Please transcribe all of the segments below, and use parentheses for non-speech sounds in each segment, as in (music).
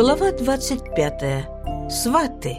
Глава 25. Сваты.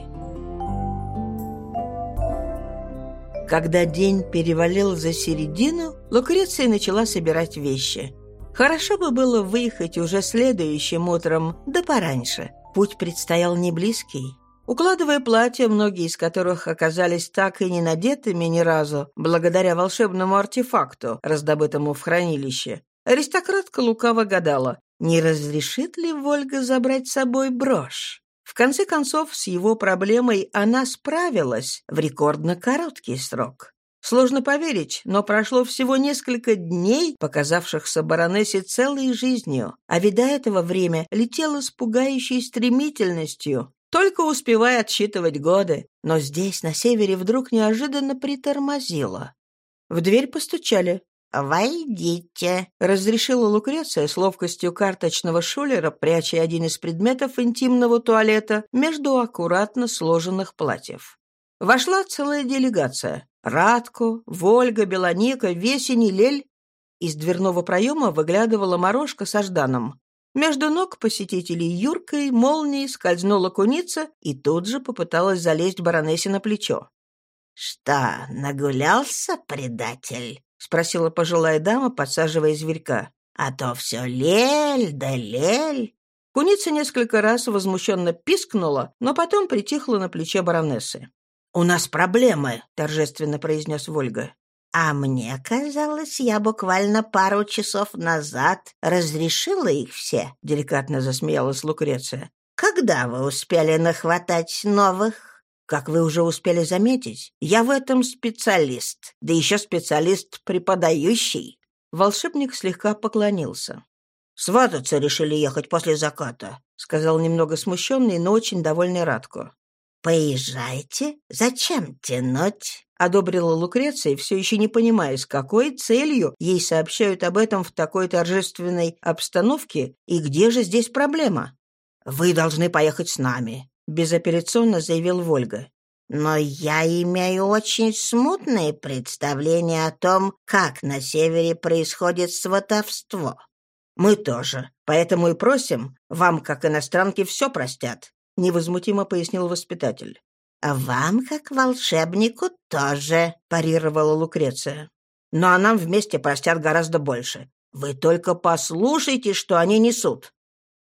Когда день перевалил за середину, Лукреция начала собирать вещи. Хорошо бы было выехать уже следующим утром, да пораньше. Путь предстоял не близкий. Укладывая платья, многие из которых оказались так и не надетыми ни разу, благодаря волшебному артефакту, раздобытому в хранилище, аристократка лукаво гадала, не разрешит ли Вольга забрать с собой брошь. В конце концов, с его проблемой она справилась в рекордно короткий срок. Сложно поверить, но прошло всего несколько дней, показавшихся баронессе целой жизнью, а до этого время летела с пугающей стремительностью, только успевая отсчитывать годы, но здесь, на севере, вдруг неожиданно притормозила. В дверь постучали. «Войдите», — разрешила Лукреция с ловкостью карточного шулера, пряча один из предметов интимного туалета между аккуратно сложенных платьев. Вошла целая делегация. Радко, Вольга, Белоника, Весень и Лель. Из дверного проема выглядывала морожка со Жданом. Между ног посетителей юркой молнией скользнула куница и тут же попыталась залезть баронессе на плечо. «Что, нагулялся, предатель?» — спросила пожилая дама, подсаживая зверька. «А то все лель да лель». Куница несколько раз возмущенно пискнула, но потом притихла на плече баронессы. «У нас проблемы», — торжественно произнес Вольга. А мне казалось, я буквально пару часов назад разрешила их все, деликатно засмеялась Лукреция. Когда вы успели нахватать новых? Как вы уже успели заметить, я в этом специалист, да еще специалист преподающий. Волшебник слегка поклонился. «Свататься решили ехать после заката», — сказал немного смущенный, но очень довольный Радко. «Поезжайте. Зачем тянуть?» — одобрила Лукреция, все еще не понимая, с какой целью ей сообщают об этом в такой торжественной обстановке и где же здесь проблема. «Вы должны поехать с нами», — безоперационно заявил Вольга. «Но я имею очень смутные представления о том, как на севере происходит сватовство. Мы тоже, поэтому и просим, вам, как иностранке, все простят. — невозмутимо пояснил воспитатель. «А вам, как волшебнику, тоже», — парировала Лукреция. «Но а нам вместе простят гораздо больше. Вы только послушайте, что они несут».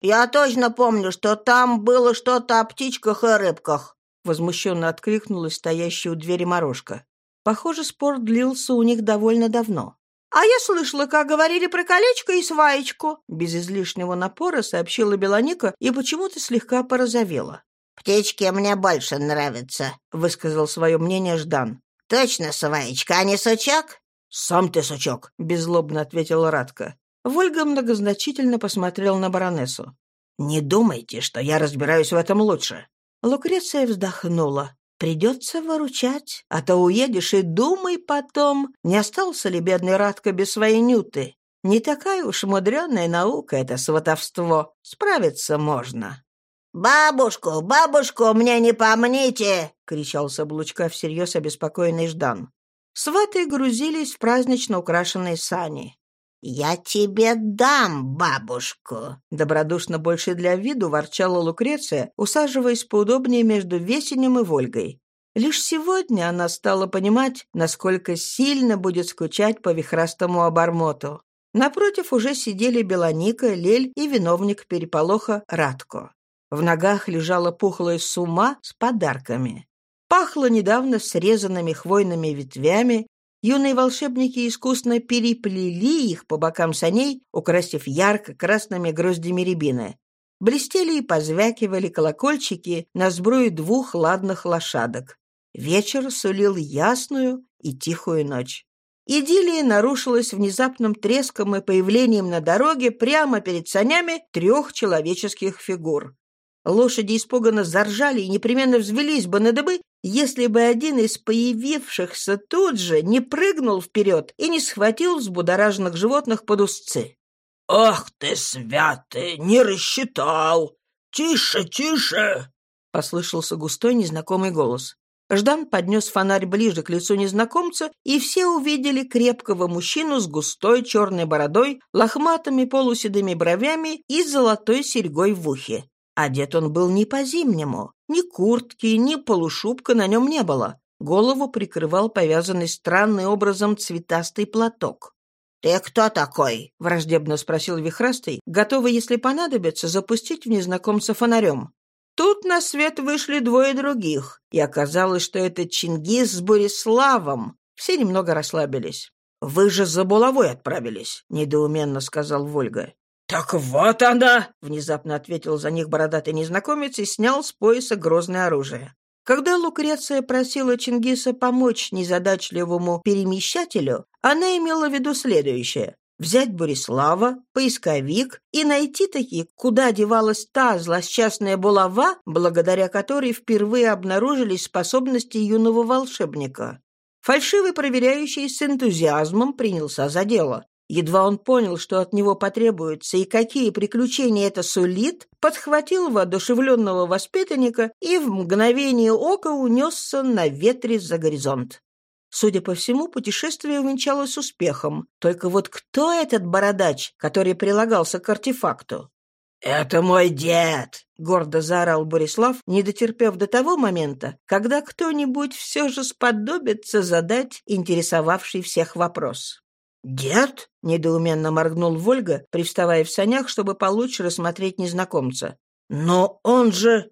«Я точно помню, что там было что-то о птичках и рыбках», — возмущенно откликнулась стоящая у двери морожка. Похоже, спор длился у них довольно давно. «А я слышала, как говорили про колечко и сваечку», без излишнего напора сообщила Белоника и почему-то слегка порозовела. «Птички мне больше нравятся», — высказал свое мнение Ждан. «Точно сваечка, а не сучок?» «Сам ты сучок», — беззлобно ответила Радка. Вольга многозначительно посмотрел на баронессу. «Не думайте, что я разбираюсь в этом лучше». Лукреция вздохнула. Придется выручать, а то уедешь и думай потом, не остался ли бедный Радко без своей нюты. Не такая уж мудреная наука это сватовство. Справиться можно. «Бабушку, бабушку, мне не помните!» — кричал с облучка всерьез обеспокоенный Ждан. Сваты грузились в празднично украшенные сани. «Я тебе дам бабушку!» Добродушно больше для виду ворчала Лукреция, усаживаясь поудобнее между Весенем и Вольгой. Лишь сегодня она стала понимать, насколько сильно будет скучать по вихрастому обормоту. Напротив уже сидели Белоника, Лель и виновник переполоха Радко. В ногах лежала пухлая сума с подарками. Пахло недавно срезанными хвойными ветвями, Юные волшебники искусно переплели их по бокам саней, украсив ярко-красными гроздями рябины. Блестели и позвякивали колокольчики на сбруе двух ладных лошадок. Вечер сулил ясную и тихую ночь. Идиллия нарушилась внезапным треском и появлением на дороге прямо перед санями трех человеческих фигур. Лошади испуганно заржали и непременно взвелись бы на дыбы, если бы один из появившихся тут же не прыгнул вперед и не схватил взбудораженных животных под узцы. «Ах ты, святый, не рассчитал! Тише, тише!» — послышался густой незнакомый голос. Ждан поднес фонарь ближе к лицу незнакомца, и все увидели крепкого мужчину с густой черной бородой, лохматыми полуседыми бровями и золотой серьгой в ухе. Одет он был не по-зимнему. Ни куртки, ни полушубка на нем не было. Голову прикрывал повязанный странный образом цветастый платок. «Ты кто такой?» — враждебно спросил Вихрастый, готовый, если понадобится, запустить в незнакомца фонарем. Тут на свет вышли двое других, и оказалось, что это Чингис с Бориславом. Все немного расслабились. «Вы же за булавой отправились», — недоуменно сказал Вольга. «Так вот она!» — внезапно ответил за них бородатый незнакомец и снял с пояса грозное оружие. Когда Лукреция просила Чингиса помочь незадачливому перемещателю, она имела в виду следующее. Взять Борислава, поисковик и найти таки, куда девалась та злосчастная булава, благодаря которой впервые обнаружились способности юного волшебника. Фальшивый проверяющий с энтузиазмом принялся за дело. Едва он понял, что от него потребуется и какие приключения это сулит, подхватил воодушевленного воспитанника и в мгновение ока унесся на ветре за горизонт. Судя по всему, путешествие увенчалось успехом. Только вот кто этот бородач, который прилагался к артефакту? «Это мой дед!» — гордо заорал Борислав, не дотерпев до того момента, когда кто-нибудь все же сподобится задать интересовавший всех вопрос. «Дед?» — недоуменно моргнул Вольга, привставая в санях, чтобы получше рассмотреть незнакомца. «Но он же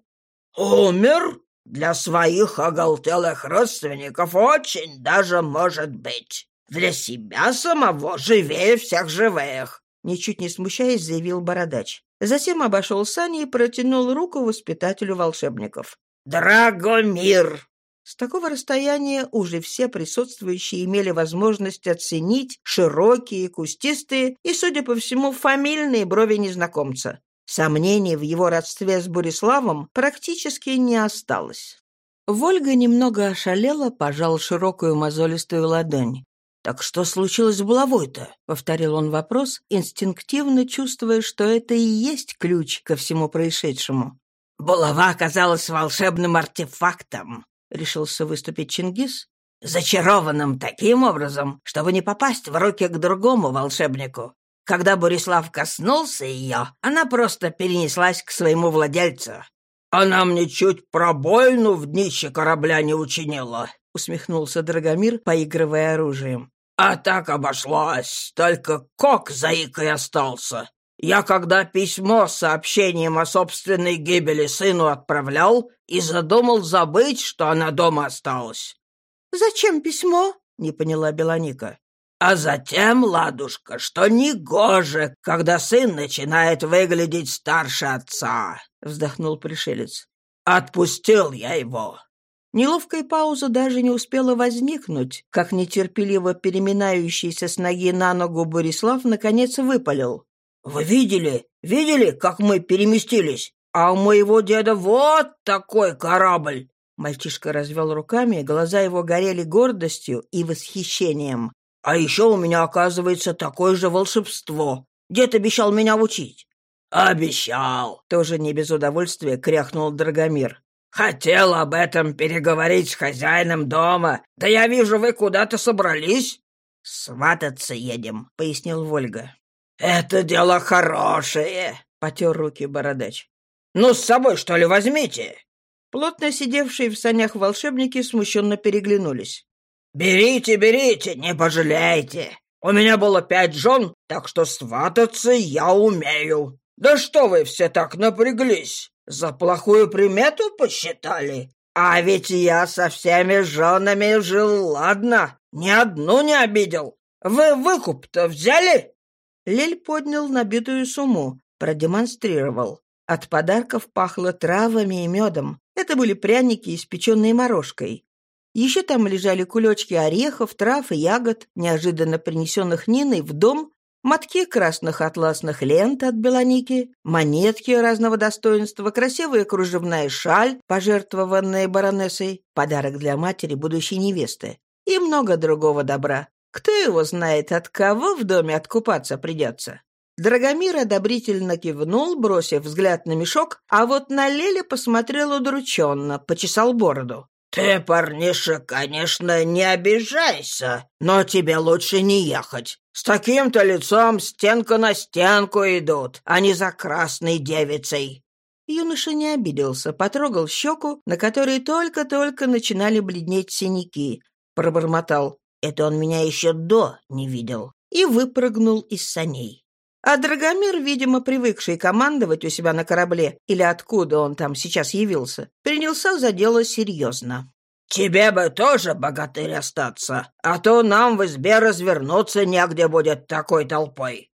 умер? Для своих оголтелых родственников очень даже может быть. Для себя самого живее всех живых!» Ничуть не смущаясь, заявил Бородач. Затем обошел сани и протянул руку воспитателю волшебников. «Драгомир!» С такого расстояния уже все присутствующие имели возможность оценить широкие, кустистые и, судя по всему, фамильные брови незнакомца. Сомнений в его родстве с Бориславом практически не осталось. Вольга немного ошалела, пожал широкую мозолистую ладонь. «Так что случилось с булавой-то?» — повторил он вопрос, инстинктивно чувствуя, что это и есть ключ ко всему происшедшему. «Булава оказалась волшебным артефактом», — решился выступить Чингис, зачарованным таким образом, чтобы не попасть в руки к другому волшебнику. Когда Борислав коснулся ее, она просто перенеслась к своему владельцу. «Она мне чуть пробоину в днище корабля не учинила», — усмехнулся Драгомир, поигрывая оружием. «А так обошлась, только кок заикой остался. Я когда письмо с сообщением о собственной гибели сыну отправлял и задумал забыть, что она дома осталась. «Зачем письмо?» — не поняла Белоника. «А затем, ладушка, что негоже, когда сын начинает выглядеть старше отца», — вздохнул пришелец. «Отпустил я его». Неловкая пауза даже не успела возникнуть, как нетерпеливо переминающийся с ноги на ногу Борислав наконец выпалил. Вы видели? Видели, как мы переместились? А у моего деда вот такой корабль!» Мальчишка развел руками, глаза его горели гордостью и восхищением. «А еще у меня, оказывается, такое же волшебство. Дед обещал меня учить». «Обещал!» — тоже не без удовольствия кряхнул Драгомир. «Хотел об этом переговорить с хозяином дома. Да я вижу, вы куда-то собрались». «Свататься едем», — пояснил Вольга. «Это дело хорошее», — потер руки бородач. «Ну, с собой, что ли, возьмите?» Плотно сидевшие в санях волшебники смущенно переглянулись. «Берите, берите, не пожалейте. У меня было пять жен, так что свататься я умею. Да что вы все так напряглись? За плохую примету посчитали? А ведь я со всеми женами жил ладно, ни одну не обидел. Вы выкуп-то взяли?» Лель поднял набитую сумму, продемонстрировал. От подарков пахло травами и медом. Это были пряники, испеченные морожкой. Еще там лежали кулечки орехов, трав и ягод, неожиданно принесенных Ниной в дом, мотки красных атласных лент от Белоники, монетки разного достоинства, красивая кружевная шаль, пожертвованная баронессой, подарок для матери будущей невесты и много другого добра. Кто его знает, от кого в доме откупаться придется? Драгомир одобрительно кивнул, бросив взгляд на мешок, а вот на Леле посмотрел удрученно, почесал бороду. «Ты, парниша, конечно, не обижайся, но тебе лучше не ехать. С таким-то лицом стенка на стенку идут, а не за красной девицей». Юноша не обиделся, потрогал щеку, на которой только-только начинали бледнеть синяки. Пробормотал. «Это он меня еще до не видел». И выпрыгнул из саней. А Драгомир, видимо, привыкший командовать у себя на корабле, или откуда он там сейчас явился, принялся за дело серьезно. «Тебе бы тоже, богатырь, остаться, а то нам в избе развернуться негде будет такой толпой».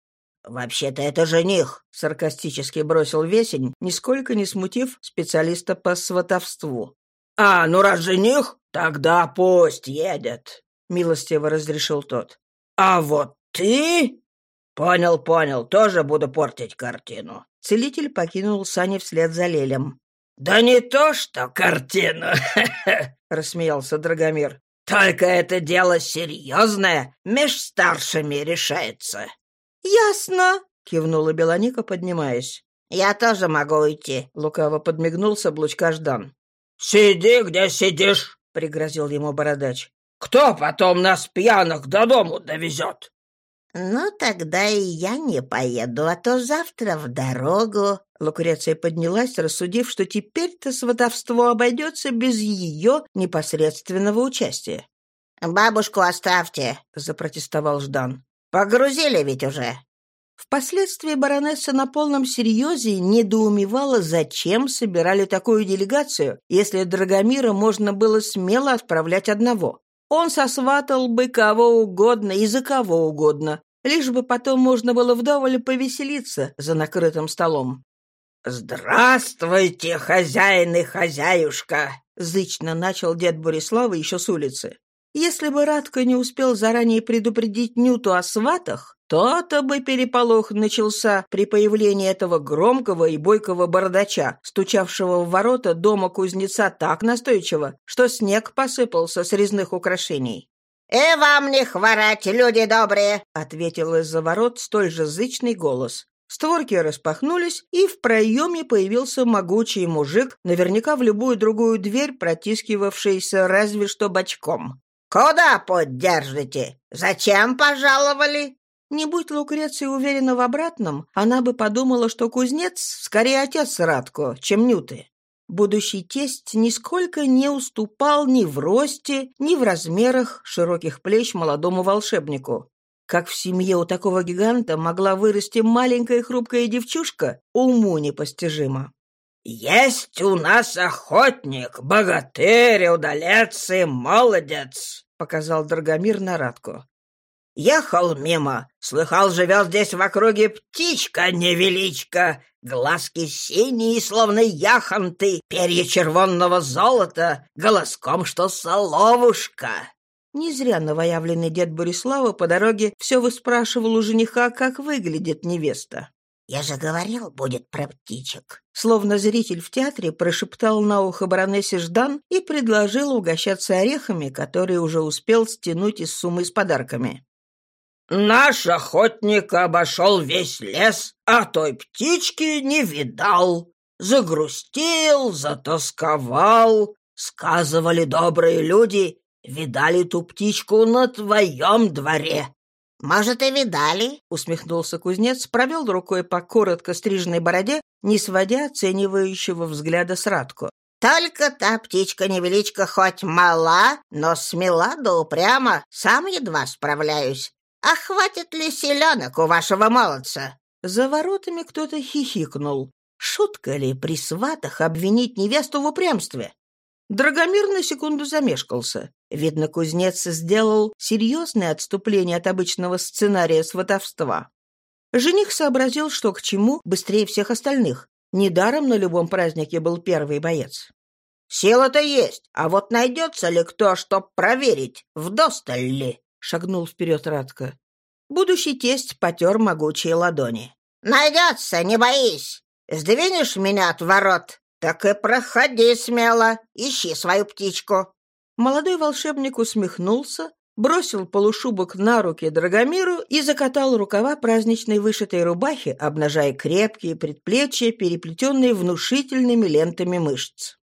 «Вообще-то это жених», — саркастически бросил Весень, нисколько не смутив специалиста по сватовству. «А, ну раз жених, тогда пусть едет», — милостиво разрешил тот. «А вот ты...» «Понял, понял, тоже буду портить картину». Целитель покинул сани вслед за Лелем. «Да не то что картину!» (laughs) — рассмеялся Драгомир. «Только это дело серьезное, меж старшими решается». «Ясно!» — кивнула Белоника, поднимаясь. «Я тоже могу уйти», — лукаво подмигнулся Блучка Ждан. «Сиди, где сидишь!» — пригрозил ему бородач. «Кто потом нас пьяных до дому довезет?» «Ну, тогда и я не поеду, а то завтра в дорогу». Лукреция поднялась, рассудив, что теперь-то сватовство обойдется без ее непосредственного участия. «Бабушку оставьте», — запротестовал Ждан. «Погрузили ведь уже». Впоследствии баронесса на полном серьезе недоумевала, зачем собирали такую делегацию, если Драгомира можно было смело отправлять одного. Он сосватал бы кого угодно и за кого угодно, лишь бы потом можно было вдоволь повеселиться за накрытым столом. «Здравствуйте, хозяин и хозяюшка!» — зычно начал дед Борислава еще с улицы. Если бы Радко не успел заранее предупредить Нюту о сватах, то-то бы переполох начался при появлении этого громкого и бойкого бородача, стучавшего в ворота дома кузнеца так настойчиво, что снег посыпался с резных украшений. «И вам не хворать, люди добрые!» — ответил из-за ворот столь же зычный голос. Створки распахнулись, и в проеме появился могучий мужик, наверняка в любую другую дверь протискивавшийся разве что бочком. «Куда поддержите? Зачем пожаловали?» Не будь Лукреция уверена в обратном, она бы подумала, что кузнец скорее отец Радко, чем Нюты. Будущий тесть нисколько не уступал ни в росте, ни в размерах широких плеч молодому волшебнику. Как в семье у такого гиганта могла вырасти маленькая хрупкая девчушка, уму непостижимо. «Есть у нас охотник, богатырь, удалец и молодец», — показал Драгомир на Радку. Ехал мимо, слыхал, живет здесь в округе птичка невеличка, глазки синие, словно яхонты, перья червонного золота, голоском, что соловушка. Не зря новоявленный дед Борислава по дороге все выспрашивал у жениха, как выглядит невеста. «Я же говорил, будет про птичек». Словно зритель в театре прошептал на ухо баронессе Ждан и предложил угощаться орехами, которые уже успел стянуть из суммы с подарками. Наш охотник обошел весь лес, а той птички не видал. Загрустил, затасковал. Сказывали добрые люди, видали ту птичку на твоем дворе. «Может, и видали?» — усмехнулся кузнец, провел рукой по коротко стриженной бороде, не сводя оценивающего взгляда с Радку. «Только та птичка-невеличка хоть мала, но смела да упряма, сам едва справляюсь. «А хватит ли селенок у вашего молодца?» За воротами кто-то хихикнул. Шутка ли при сватах обвинить невесту в упрямстве? Драгомир на секунду замешкался. Видно, кузнец сделал серьезное отступление от обычного сценария сватовства. Жених сообразил, что к чему, быстрее всех остальных. Недаром на любом празднике был первый боец. «Сила-то есть, а вот найдется ли кто, чтоб проверить, вдосталь ли?» Шагнул вперед Радко. Будущий тесть потер могучие ладони. «Найдется, не боись! Сдвинешь меня от ворот, так и проходи смело, ищи свою птичку!» Молодой волшебник усмехнулся, бросил полушубок на руки Драгомиру и закатал рукава праздничной вышитой рубахи, обнажая крепкие предплечья, переплетенные внушительными лентами мышц.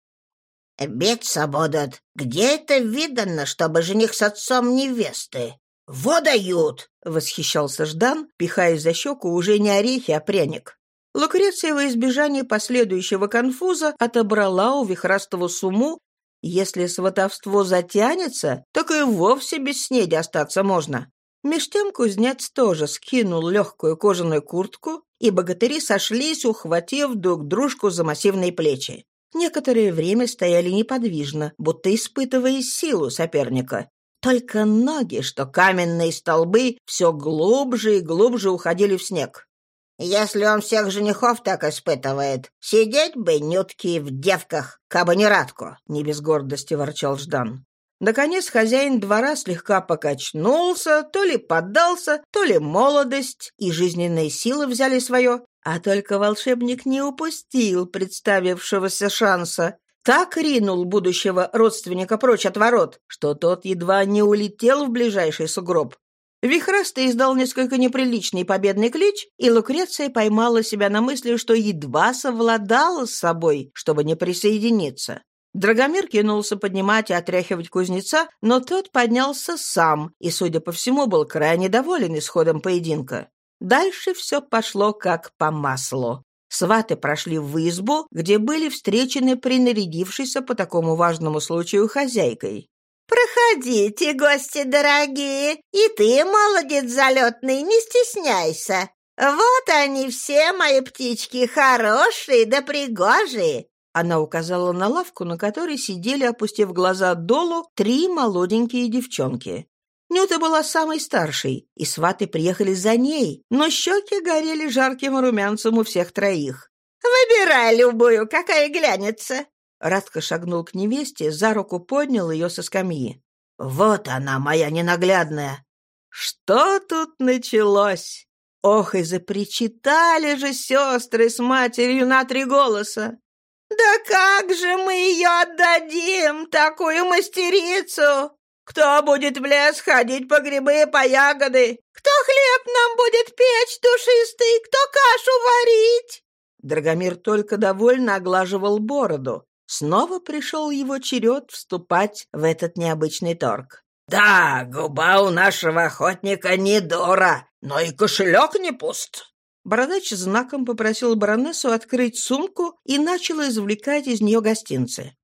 «Биться будут. Где это видано, чтобы жених с отцом невесты?» «Во дают!» — восхищался Ждан, пихая за щеку уже не орехи, а пряник. Лукреция во избежание последующего конфуза отобрала у Вихрастого сумму если сватовство затянется, так и вовсе без снеди остаться можно. Меж тем кузнец тоже скинул легкую кожаную куртку, и богатыри сошлись, ухватив друг дружку за массивные плечи. Некоторое время стояли неподвижно, будто испытывая силу соперника. Только ноги, что каменные столбы, все глубже и глубже уходили в снег. Если он всех женихов так испытывает, сидеть бы нютки в девках, кабы не Радку, — не без гордости ворчал Ждан. Наконец хозяин двора слегка покачнулся, то ли поддался, то ли молодость и жизненные силы взяли свое, а только волшебник не упустил представившегося шанса. Так ринул будущего родственника прочь от ворот, что тот едва не улетел в ближайший сугроб. Вихрастый издал несколько неприличный победный клич, и Лукреция поймала себя на мысли, что едва совладала с собой, чтобы не присоединиться. Драгомир кинулся поднимать и отряхивать кузнеца, но тот поднялся сам и, судя по всему, был крайне доволен исходом поединка. Дальше все пошло как по маслу. Сваты прошли в избу, где были встречены принарядившейся по такому важному случаю хозяйкой. «Проходите, гости дорогие, и ты, молодец залетный, не стесняйся. Вот они все, мои птички, хорошие да пригожие». Она указала на лавку, на которой сидели, опустив глаза долу, три молоденькие девчонки. Нюта была самой старшей, и сваты приехали за ней, но щеки горели жарким румянцем у всех троих. «Выбирай любую, какая глянется. Радко шагнул к невесте, за руку поднял ее со скамьи. «Вот она, моя ненаглядная!» Что тут началось? Ох, и запричитали же сестры с матерью на три голоса. «Да как же мы ее отдадим, такую мастерицу? Кто будет в лес ходить по грибы и по ягоды? Кто хлеб нам будет печь душистый? Кто кашу варить?» Драгомир только довольно оглаживал бороду. Снова пришел его черед вступать в этот необычный торг. «Да, губа у нашего охотника не дура, но и кошелек не пуст». Бородач знаком попросил баронессу открыть сумку и начал извлекать из нее гостинцы.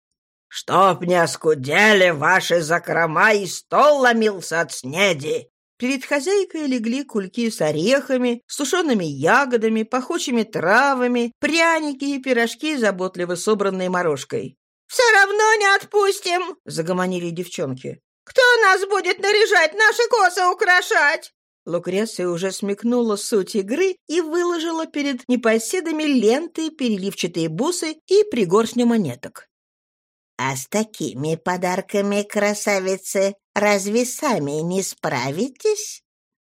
«Чтоб не оскудели ваши закрома, и стол ломился от снеди!» Перед хозяйкой легли кульки с орехами, сушеными ягодами, пахучими травами, пряники и пирожки, заботливо собранные морожкой. «Все равно не отпустим!» — загомонили девчонки. «Кто нас будет наряжать, наши косы украшать?» Лукреция уже смекнула суть игры и выложила перед непоседами ленты, переливчатые бусы и пригоршню монеток. «А с такими подарками, красавицы, разве сами не справитесь?»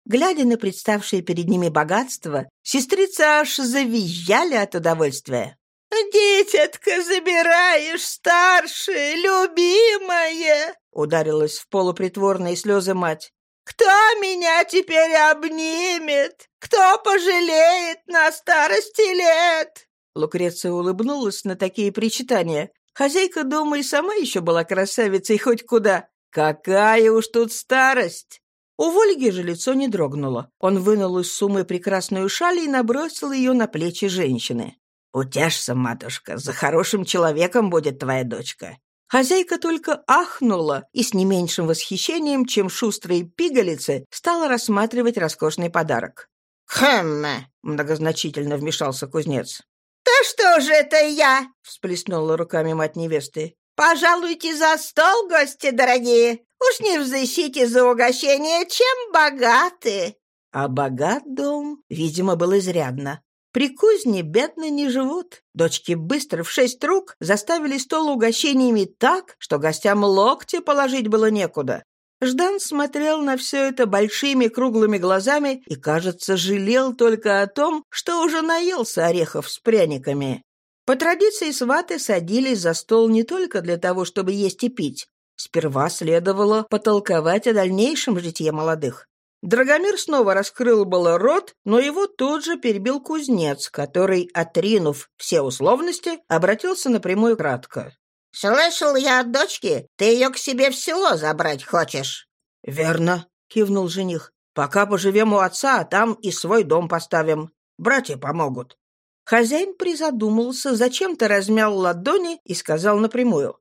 Глядя на представшее перед ними богатство, сестрицы аж завизжали от удовольствия. «Дитятка, забираешь старшее, любимое!» Ударилась в полупритворные слезы мать. «Кто меня теперь обнимет? Кто пожалеет на старости лет?» Лукреция улыбнулась на такие причитания, Хозяйка дома и сама еще была красавицей хоть куда. Какая уж тут старость! У Вольги же лицо не дрогнуло. Он вынул из суммы прекрасную шаль и набросил ее на плечи женщины. «Утешься, матушка, за хорошим человеком будет твоя дочка». Хозяйка только ахнула и с не меньшим восхищением, чем шустрые пигалицы, стала рассматривать роскошный подарок. «Хм!» — многозначительно вмешался кузнец. «Да что же это я?» — всплеснула руками мать невесты. «Пожалуйте за стол, гости дорогие. Уж не взыщите за угощение, чем богаты». А богат дом, видимо, был изрядно. При кузне бедно не живут. Дочки быстро в шесть рук заставили стол угощениями так, что гостям локти положить было некуда. Ждан смотрел на все это большими круглыми глазами и, кажется, жалел только о том, что уже наелся орехов с пряниками. По традиции сваты садились за стол не только для того, чтобы есть и пить. Сперва следовало потолковать о дальнейшем житье молодых. Драгомир снова раскрыл было рот, но его тут же перебил кузнец, который, отринув все условности, обратился напрямую кратко. «Слышал я от дочки, ты ее к себе в село забрать хочешь?» «Верно», — кивнул жених. «Пока поживем у отца, а там и свой дом поставим. Братья помогут». Хозяин призадумался, зачем-то размял ладони и сказал напрямую.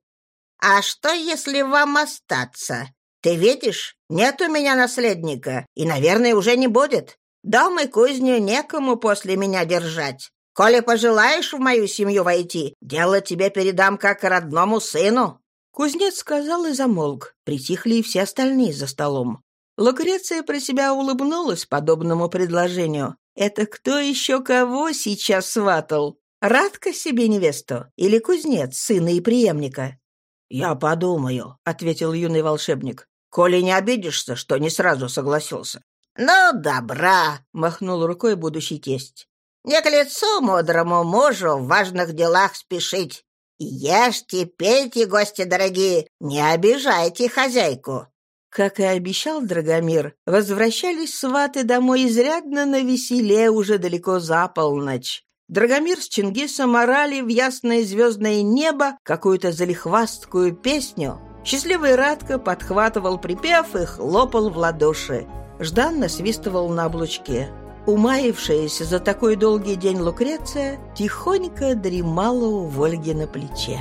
«А что, если вам остаться? Ты видишь, нет у меня наследника, и, наверное, уже не будет. Дом и кузню некому после меня держать. Коли пожелаешь в мою семью войти, дело тебе передам как родному сыну». Кузнец сказал и замолк. Притихли и все остальные за столом. Лукреция про себя улыбнулась подобному предложению. Это кто еще кого сейчас сватал? Радка себе невесту или кузнец, сына и преемника? «Я подумаю», — ответил юный волшебник. «Коли не обидишься, что не сразу согласился». «Ну, добра», — махнул рукой будущий тесть. «Не к лицу мудрому мужу в важных делах спешить. Ешьте, пейте, гости дорогие, не обижайте хозяйку». Как и обещал Драгомир, возвращались сваты домой изрядно на веселе уже далеко за полночь. Драгомир с Чингисом орали в ясное звездное небо какую-то залихвасткую песню. Счастливый Радко подхватывал припев и хлопал в ладоши. Ждан насвистывал на облучке. Умаившаяся за такой долгий день Лукреция тихонько дремала у Вольги на плече.